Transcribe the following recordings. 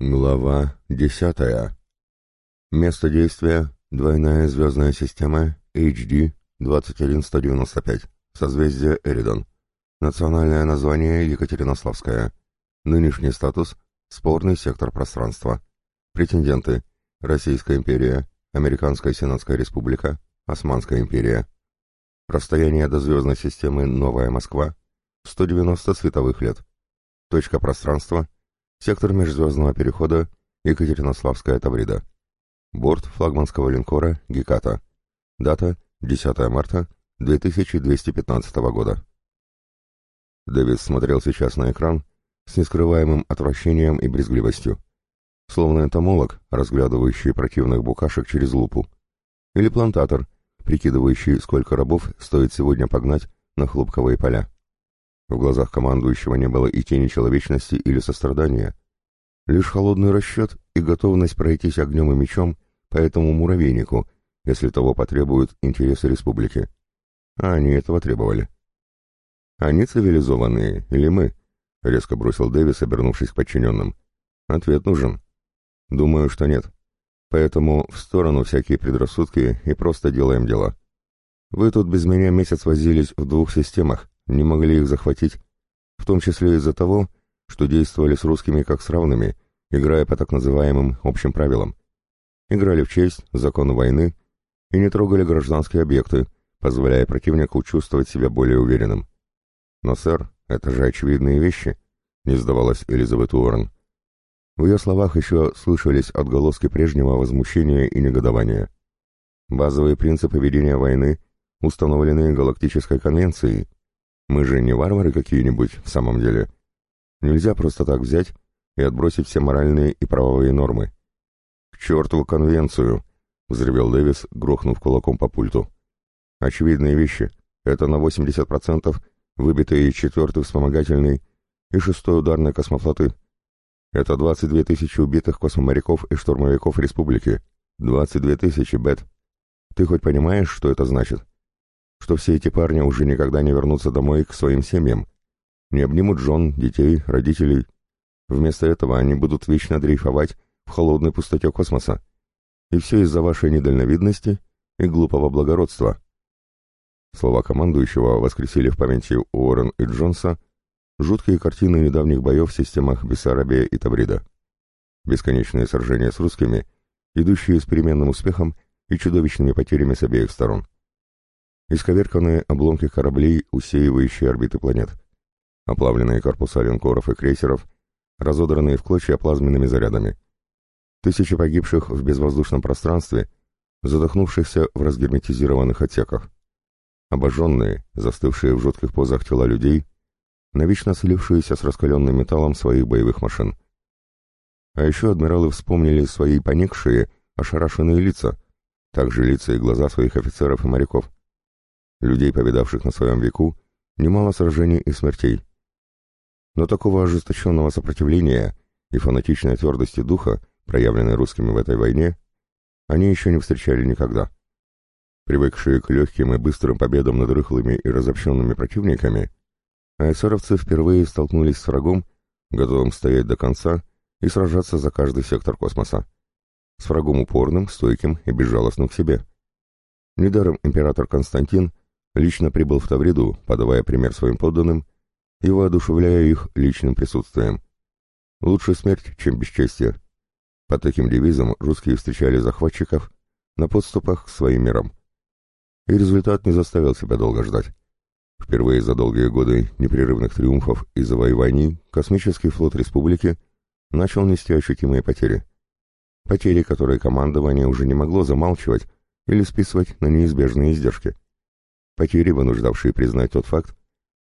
Глава десятая. Место действия — двойная звездная система HD 21195, созвездие Эридон. Национальное название Екатеринославская. Нынешний статус — спорный сектор пространства. Претенденты — Российская империя, Американская Сенатская Республика, Османская империя. Расстояние до звездной системы Новая Москва — 190 световых лет. Точка пространства — Сектор межзвездного перехода Екатеринославская Таврида. Борт флагманского линкора «Геката». Дата 10 марта 2215 года. Дэвид смотрел сейчас на экран с нескрываемым отвращением и брезгливостью. Словно энтомолог, разглядывающий противных букашек через лупу. Или плантатор, прикидывающий, сколько рабов стоит сегодня погнать на хлопковые поля. В глазах командующего не было и тени человечности или сострадания. Лишь холодный расчет и готовность пройтись огнем и мечом по этому муравейнику, если того потребуют интересы республики. А они этого требовали. «Они цивилизованные, или мы?» — резко бросил Дэвис, обернувшись к подчиненным. «Ответ нужен». «Думаю, что нет. Поэтому в сторону всякие предрассудки и просто делаем дела. Вы тут без меня месяц возились в двух системах, не могли их захватить, в том числе из-за того, что действовали с русскими как с равными, играя по так называемым общим правилам. Играли в честь, законы войны и не трогали гражданские объекты, позволяя противнику чувствовать себя более уверенным. «Но, сэр, это же очевидные вещи», — не сдавалась Элизабет Уоррен. В ее словах еще слышались отголоски прежнего возмущения и негодования. Базовые принципы ведения войны установлены Галактической конвенцией, мы же не варвары какие-нибудь в самом деле. Нельзя просто так взять и отбросить все моральные и правовые нормы. «К чертову конвенцию!» — взревел Дэвис, грохнув кулаком по пульту. «Очевидные вещи. Это на 80% выбитые четвертый вспомогательный и шестой ударной космофлоты. Это 22 тысячи убитых космоморяков и штурмовиков республики. 22 тысячи, Бет. Ты хоть понимаешь, что это значит?» Что все эти парни уже никогда не вернутся домой к своим семьям, не обнимут жен, детей, родителей. Вместо этого они будут вечно дрейфовать в холодной пустоте космоса. И все из-за вашей недальновидности и глупого благородства. Слова командующего воскресили в памяти Уоррен и Джонса жуткие картины недавних боев в системах Бессарабия и Табрида. Бесконечные сражения с русскими, идущие с переменным успехом и чудовищными потерями с обеих сторон исковерканные обломки кораблей, усеивающие орбиты планет, оплавленные корпуса линкоров и крейсеров, разодранные в клочья плазменными зарядами, тысячи погибших в безвоздушном пространстве, задохнувшихся в разгерметизированных отсеках, обожженные, застывшие в жутких позах тела людей, навечно слившиеся с раскаленным металлом своих боевых машин. А еще адмиралы вспомнили свои поникшие, ошарашенные лица, также лица и глаза своих офицеров и моряков людей, повидавших на своем веку, немало сражений и смертей. Но такого ожесточенного сопротивления и фанатичной твердости духа, проявленной русскими в этой войне, они еще не встречали никогда. Привыкшие к легким и быстрым победам над рыхлыми и разобщенными противниками, айсеровцы впервые столкнулись с врагом, готовым стоять до конца и сражаться за каждый сектор космоса. С врагом упорным, стойким и безжалостным к себе. Недаром император Константин лично прибыл в Тавриду, подавая пример своим подданным и воодушевляя их личным присутствием. Лучше смерть, чем бесчестие. Под таким девизом русские встречали захватчиков на подступах к своим мирам. И результат не заставил себя долго ждать. Впервые за долгие годы непрерывных триумфов и завоеваний космический флот республики начал нести ощутимые потери. Потери, которые командование уже не могло замалчивать или списывать на неизбежные издержки. Потери, вынуждавшие признать тот факт,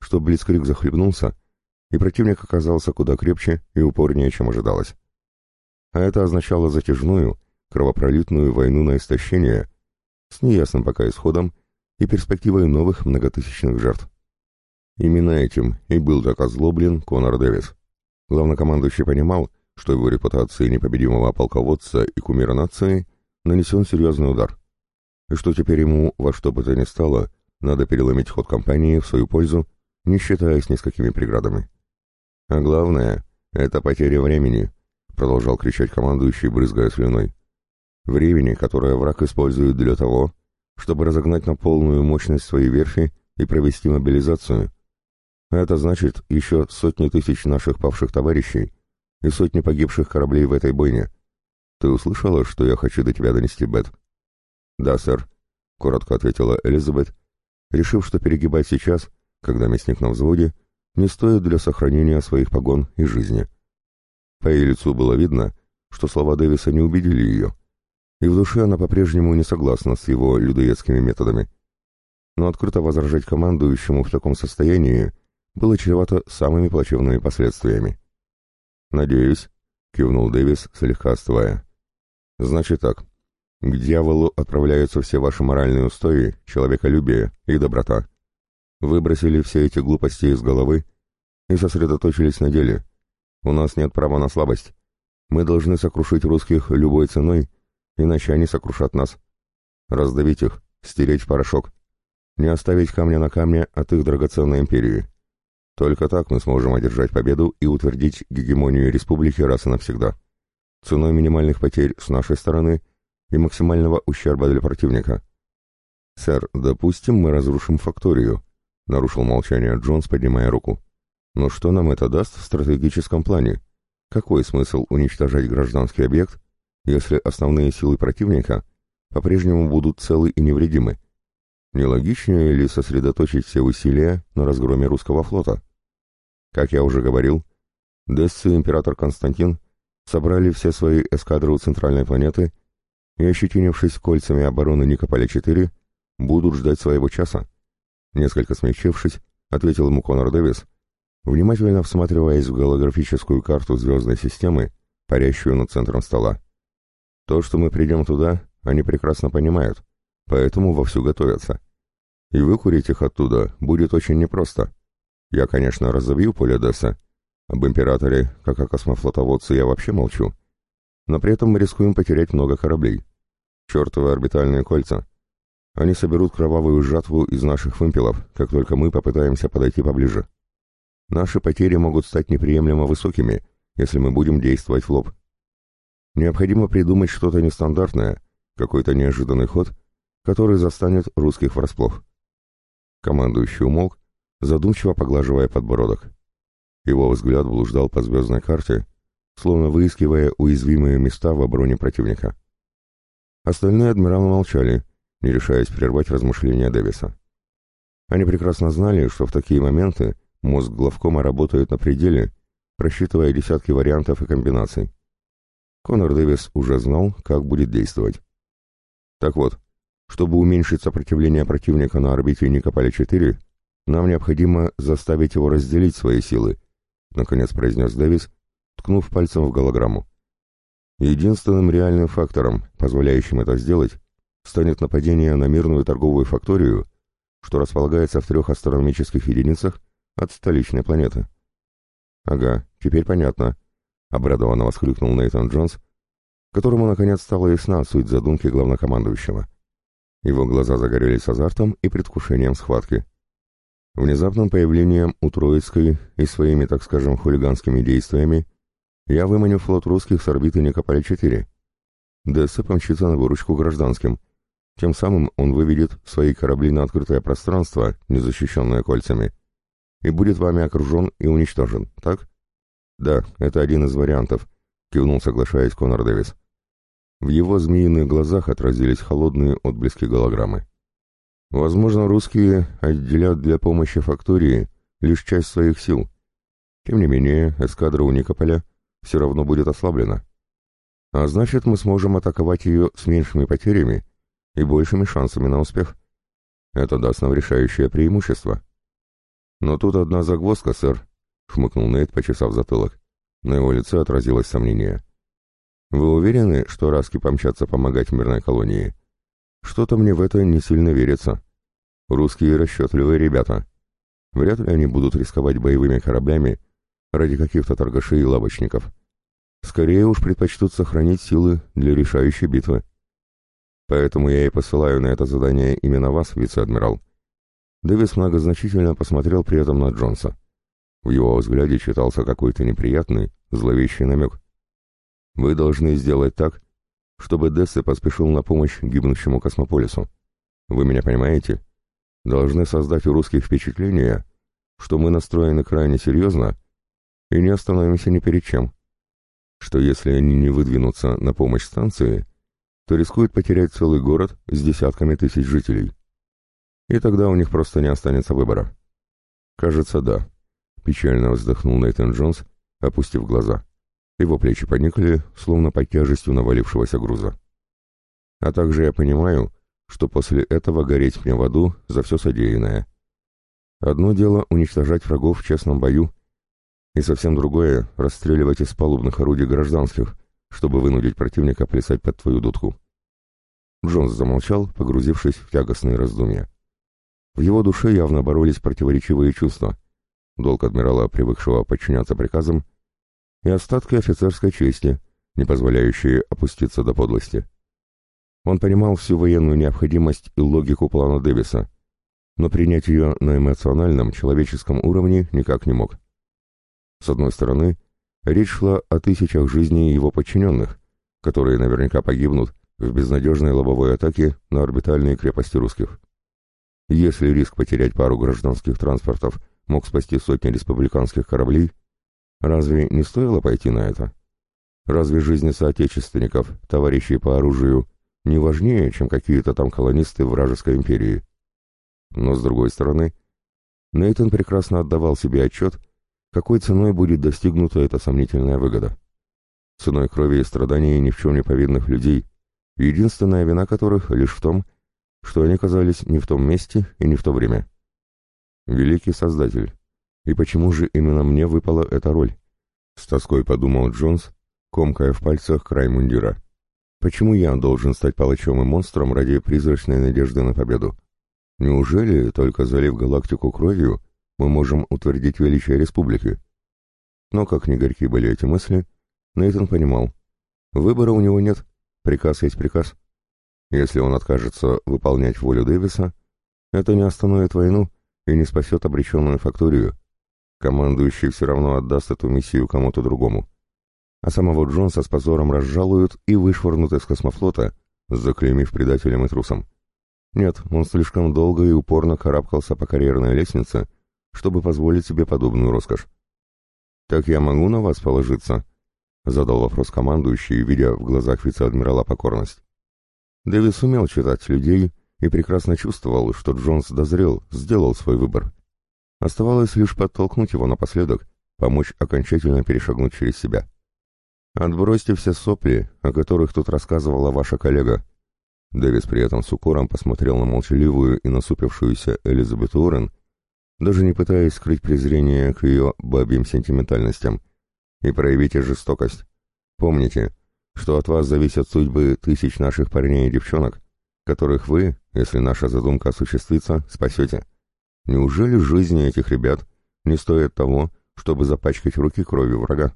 что Блицкрик захлебнулся, и противник оказался куда крепче и упорнее, чем ожидалось. А это означало затяжную, кровопролитную войну на истощение, с неясным пока исходом и перспективой новых многотысячных жертв. Именно этим и был так озлоблен Конор Дэвис. Главнокомандующий понимал, что его репутации непобедимого полководца и кумира нации нанесен серьезный удар, и что теперь ему во что бы то ни стало надо переломить ход кампании в свою пользу, не считаясь ни с какими преградами. А главное — это потеря времени, продолжал кричать командующий, брызгая слюной. Времени, которое враг использует для того, чтобы разогнать на полную мощность свои верфи и провести мобилизацию. Это значит еще сотни тысяч наших павших товарищей и сотни погибших кораблей в этой бойне. Ты услышала, что я хочу до тебя донести, Бет? Да, сэр, — коротко ответила Элизабет, решив, что перегибать сейчас, когда мясник на взводе, не стоит для сохранения своих погон и жизни. По ее лицу было видно, что слова Дэвиса не убедили ее, и в душе она по-прежнему не согласна с его людоедскими методами. Но открыто возражать командующему в таком состоянии было чревато самыми плачевными последствиями. «Надеюсь», — кивнул Дэвис, слегка остывая. «Значит так, к дьяволу отправляются все ваши моральные устои, человеколюбие и доброта. Выбросили все эти глупости из головы и сосредоточились на деле. У нас нет права на слабость. Мы должны сокрушить русских любой ценой, иначе они сокрушат нас. Раздавить их, стереть в порошок. Не оставить камня на камне от их драгоценной империи. Только так мы сможем одержать победу и утвердить гегемонию республики раз и навсегда. Ценой минимальных потерь с нашей стороны – и максимального ущерба для противника. «Сэр, допустим, мы разрушим факторию», — нарушил молчание Джонс, поднимая руку. «Но что нам это даст в стратегическом плане? Какой смысл уничтожать гражданский объект, если основные силы противника по-прежнему будут целы и невредимы? Нелогичнее ли сосредоточить все усилия на разгроме русского флота? Как я уже говорил, Дессы и император Константин собрали все свои эскадры у центральной планеты и, ощетинившись кольцами обороны Никополя-4, будут ждать своего часа. Несколько смягчившись, ответил ему Конор Дэвис, внимательно всматриваясь в голографическую карту звездной системы, парящую над центром стола. То, что мы придем туда, они прекрасно понимают, поэтому вовсю готовятся. И выкурить их оттуда будет очень непросто. Я, конечно, разобью поле Десса. Об императоре, как о космофлотоводце, я вообще молчу. Но при этом мы рискуем потерять много кораблей. Чертовы орбитальные кольца. Они соберут кровавую жатву из наших вымпелов, как только мы попытаемся подойти поближе. Наши потери могут стать неприемлемо высокими, если мы будем действовать в лоб. Необходимо придумать что-то нестандартное, какой-то неожиданный ход, который застанет русских врасплох. Командующий умолк, задумчиво поглаживая подбородок. Его взгляд блуждал по звездной карте, словно выискивая уязвимые места в обороне противника. Остальные адмиралы молчали, не решаясь прервать размышления Дэвиса. Они прекрасно знали, что в такие моменты мозг главкома работает на пределе, просчитывая десятки вариантов и комбинаций. Конор Дэвис уже знал, как будет действовать. Так вот, чтобы уменьшить сопротивление противника на орбите Никополя-4, нам необходимо заставить его разделить свои силы, наконец произнес Дэвис, ткнув пальцем в голограмму. Единственным реальным фактором, позволяющим это сделать, станет нападение на мирную торговую факторию, что располагается в трех астрономических единицах от столичной планеты. «Ага, теперь понятно», — обрадованно воскликнул Нейтан Джонс, которому наконец стала ясна суть задумки главнокомандующего. Его глаза загорелись азартом и предвкушением схватки. Внезапным появлением у Троицкой и своими, так скажем, хулиганскими действиями я выманю флот русских с орбиты Никополя-4. ДС помчится на выручку гражданским. Тем самым он выведет свои корабли на открытое пространство, не защищенное кольцами, и будет вами окружен и уничтожен, так? Да, это один из вариантов, кивнул, соглашаясь Конор Дэвис. В его змеиных глазах отразились холодные отблески голограммы. Возможно, русские отделят для помощи фактории лишь часть своих сил. Тем не менее, эскадра у Никополя все равно будет ослаблена. А значит, мы сможем атаковать ее с меньшими потерями и большими шансами на успех. Это даст нам решающее преимущество. Но тут одна загвоздка, сэр, — хмыкнул Нейт, почесав затылок. На его лице отразилось сомнение. «Вы уверены, что Раски помчатся помогать мирной колонии? Что-то мне в это не сильно верится. Русские расчетливые ребята. Вряд ли они будут рисковать боевыми кораблями ради каких-то торгашей и лавочников. Скорее уж предпочтут сохранить силы для решающей битвы. Поэтому я и посылаю на это задание именно вас, вице-адмирал. Дэвис многозначительно посмотрел при этом на Джонса. В его взгляде читался какой-то неприятный, зловещий намек. Вы должны сделать так, чтобы Дессе поспешил на помощь гибнущему космополису. Вы меня понимаете? Должны создать у русских впечатление, что мы настроены крайне серьезно и не остановимся ни перед чем. Что если они не выдвинутся на помощь станции, то рискуют потерять целый город с десятками тысяч жителей. И тогда у них просто не останется выбора. Кажется, да. Печально вздохнул Нейтан Джонс, опустив глаза. Его плечи поникли, словно под тяжестью навалившегося груза. А также я понимаю, что после этого гореть мне в аду за все содеянное. Одно дело уничтожать врагов в честном бою, и совсем другое — расстреливать из палубных орудий гражданских, чтобы вынудить противника плясать под твою дудку. Джонс замолчал, погрузившись в тягостные раздумья. В его душе явно боролись противоречивые чувства. Долг адмирала, привыкшего подчиняться приказам, и остатки офицерской чести, не позволяющие опуститься до подлости. Он понимал всю военную необходимость и логику плана Дэвиса, но принять ее на эмоциональном, человеческом уровне никак не мог. С одной стороны, речь шла о тысячах жизней его подчиненных, которые наверняка погибнут в безнадежной лобовой атаке на орбитальные крепости русских. Если риск потерять пару гражданских транспортов мог спасти сотни республиканских кораблей, разве не стоило пойти на это? Разве жизни соотечественников, товарищей по оружию, не важнее, чем какие-то там колонисты вражеской империи? Но, с другой стороны, Нейтон прекрасно отдавал себе отчет, какой ценой будет достигнута эта сомнительная выгода. Ценой крови и страданий ни в чем не повинных людей, единственная вина которых лишь в том, что они оказались не в том месте и не в то время. Великий Создатель, и почему же именно мне выпала эта роль? С тоской подумал Джонс, комкая в пальцах край мундира. Почему я должен стать палачом и монстром ради призрачной надежды на победу? Неужели, только залив галактику кровью, мы можем утвердить величие республики? Но, как ни горьки были эти мысли, Нейтан понимал, выбора у него нет, приказ есть приказ. Если он откажется выполнять волю Дэвиса, это не остановит войну и не спасет обреченную факторию. Командующий все равно отдаст эту миссию кому-то другому. А самого Джонса с позором разжалуют и вышвырнут из космофлота, заклеймив предателем и трусом. Нет, он слишком долго и упорно карабкался по карьерной лестнице, чтобы позволить себе подобную роскошь. «Так я могу на вас положиться?» — задал вопрос командующий, видя в глазах вице-адмирала покорность. Дэвис умел читать людей и прекрасно чувствовал, что Джонс дозрел, сделал свой выбор. Оставалось лишь подтолкнуть его напоследок, помочь окончательно перешагнуть через себя. «Отбросьте все сопли, о которых тут рассказывала ваша коллега», Дэвис при этом с укором посмотрел на молчаливую и насупившуюся Элизабет Уоррен, даже не пытаясь скрыть презрение к ее бабьим сентиментальностям. «И проявите жестокость. Помните, что от вас зависят судьбы тысяч наших парней и девчонок, которых вы, если наша задумка осуществится, спасете. Неужели жизни этих ребят не стоит того, чтобы запачкать руки кровью врага?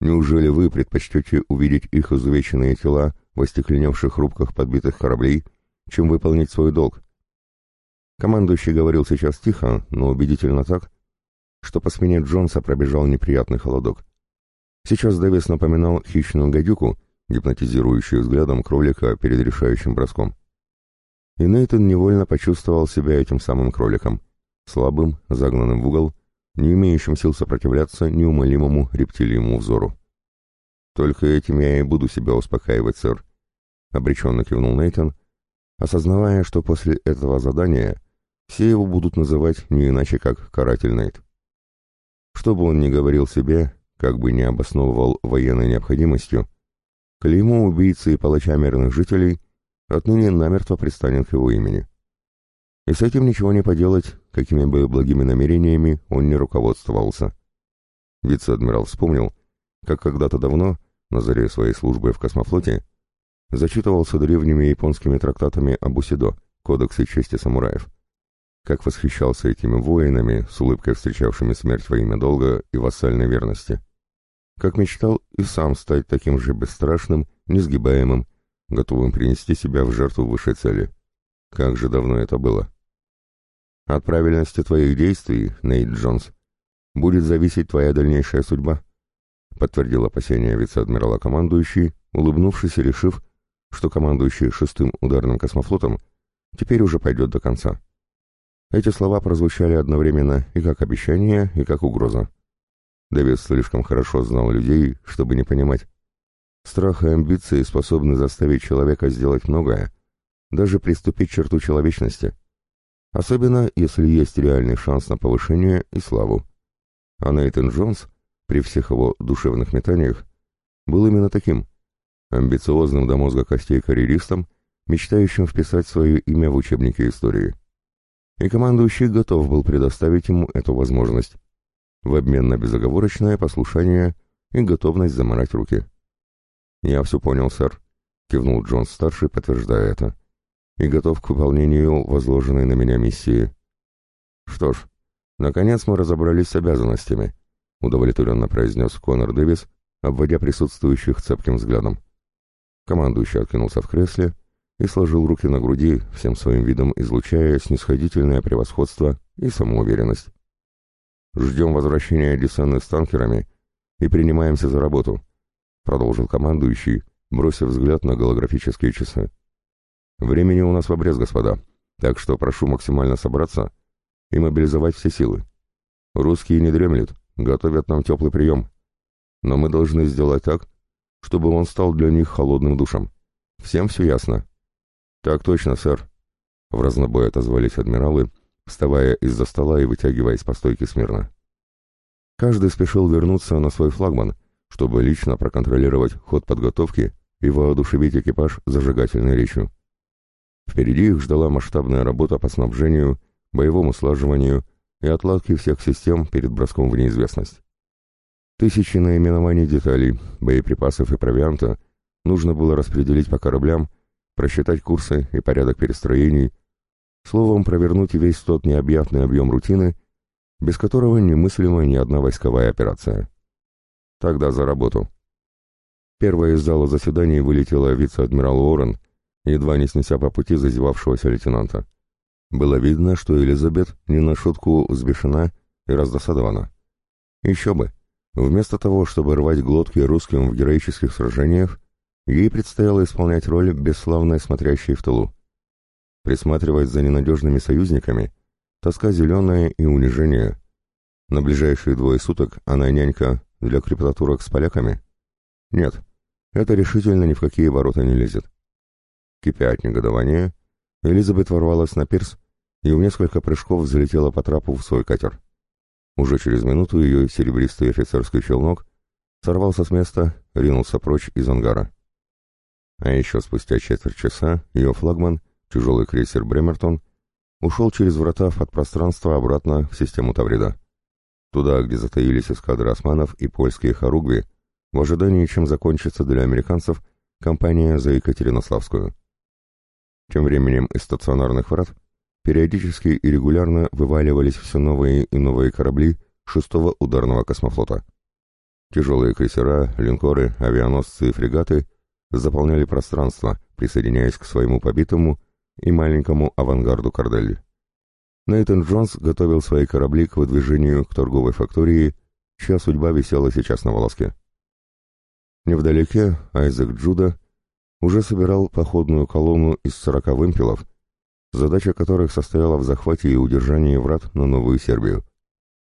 Неужели вы предпочтете увидеть их изувеченные тела в остекленевших рубках подбитых кораблей, чем выполнить свой долг. Командующий говорил сейчас тихо, но убедительно так, что по спине Джонса пробежал неприятный холодок. Сейчас Дэвис напоминал хищную гадюку, гипнотизирующую взглядом кролика перед решающим броском. И Нейтан невольно почувствовал себя этим самым кроликом, слабым, загнанным в угол, не имеющим сил сопротивляться неумолимому рептилиему взору. «Только этим я и буду себя успокаивать, сэр», — обреченно кивнул Нейтан, осознавая, что после этого задания все его будут называть не иначе, как «каратель Нейт». Что бы он ни говорил себе, как бы ни обосновывал военной необходимостью, клеймо убийцы и палача мирных жителей отныне намертво пристанет к его имени. И с этим ничего не поделать, какими бы благими намерениями он не руководствовался. Вице-адмирал вспомнил, как когда-то давно, на заре своей службы в космофлоте, зачитывался древними японскими трактатами об Усидо, кодексе чести самураев. Как восхищался этими воинами, с улыбкой встречавшими смерть во имя долга и вассальной верности. Как мечтал и сам стать таким же бесстрашным, несгибаемым, готовым принести себя в жертву высшей цели. Как же давно это было. От правильности твоих действий, Нейт Джонс, будет зависеть твоя дальнейшая судьба. подтвердил опасения вице-адмирала командующий, улыбнувшись и решив, что командующий шестым ударным космофлотом теперь уже пойдет до конца. Эти слова прозвучали одновременно и как обещание, и как угроза. Дэвид слишком хорошо знал людей, чтобы не понимать. Страх и амбиции способны заставить человека сделать многое, даже приступить к черту человечности. Особенно, если есть реальный шанс на повышение и славу. А Нейтан Джонс, при всех его душевных метаниях, был именно таким, амбициозным до мозга костей карьеристом, мечтающим вписать свое имя в учебники истории. И командующий готов был предоставить ему эту возможность, в обмен на безоговорочное послушание и готовность заморать руки. «Я все понял, сэр», — кивнул Джонс-старший, подтверждая это, «и готов к выполнению возложенной на меня миссии». «Что ж, наконец мы разобрались с обязанностями», — удовлетворенно произнес Конор Дэвис, обводя присутствующих цепким взглядом. Командующий откинулся в кресле и сложил руки на груди, всем своим видом излучая снисходительное превосходство и самоуверенность. «Ждем возвращения Десенны с танкерами и принимаемся за работу», — продолжил командующий, бросив взгляд на голографические часы. «Времени у нас в обрез, господа, так что прошу максимально собраться и мобилизовать все силы. Русские не дремлют, готовят нам теплый прием. Но мы должны сделать так, чтобы он стал для них холодным душем. Всем все ясно?» «Так точно, сэр», — в разнобой отозвались адмиралы, вставая из-за стола и вытягиваясь по стойке смирно. Каждый спешил вернуться на свой флагман, чтобы лично проконтролировать ход подготовки и воодушевить экипаж зажигательной речью. Впереди их ждала масштабная работа по снабжению, боевому слаживанию и отладке всех систем перед броском в неизвестность. Тысячи наименований деталей, боеприпасов и провианта нужно было распределить по кораблям, просчитать курсы и порядок перестроений, словом, провернуть весь тот необъятный объем рутины, без которого немыслима ни одна войсковая операция. Тогда за работу. Первая из зала заседаний вылетела вице-адмирал Уоррен, едва не снеся по пути зазевавшегося лейтенанта. Было видно, что Элизабет не на шутку взбешена и раздосадована. Еще бы. Вместо того, чтобы рвать глотки русским в героических сражениях, ей предстояло исполнять роль бесславной смотрящей в тылу. Присматривать за ненадежными союзниками, тоска зеленая и унижение. На ближайшие двое суток она нянька для криптатурок с поляками? Нет, это решительно ни в какие ворота не лезет. Кипя от негодования, Элизабет ворвалась на пирс и в несколько прыжков взлетела по трапу в свой катер. Уже через минуту ее серебристый офицерский челнок сорвался с места, ринулся прочь из ангара. А еще спустя четверть часа ее флагман, тяжелый крейсер «Бремертон», ушел через врата в подпространство обратно в систему Таврида туда, где затаились эскадры османов и польские хоругви, в ожидании, чем закончится для американцев кампания за Екатеринославскую. Тем временем из стационарных врат периодически и регулярно вываливались все новые и новые корабли шестого ударного космофлота. Тяжелые крейсера, линкоры, авианосцы и фрегаты заполняли пространство, присоединяясь к своему побитому и маленькому авангарду Корделли. Нейтан Джонс готовил свои корабли к выдвижению к торговой фактории, чья судьба висела сейчас на волоске. Невдалеке Айзек Джуда уже собирал походную колонну из сорока вымпелов, задача которых состояла в захвате и удержании врат на Новую Сербию.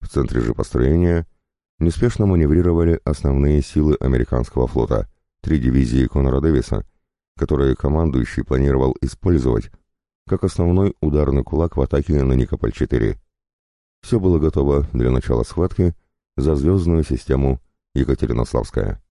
В центре же построения неспешно маневрировали основные силы американского флота, три дивизии Конора Дэвиса, которые командующий планировал использовать как основной ударный кулак в атаке на Никополь-4. Все было готово для начала схватки за звездную систему Екатеринославская.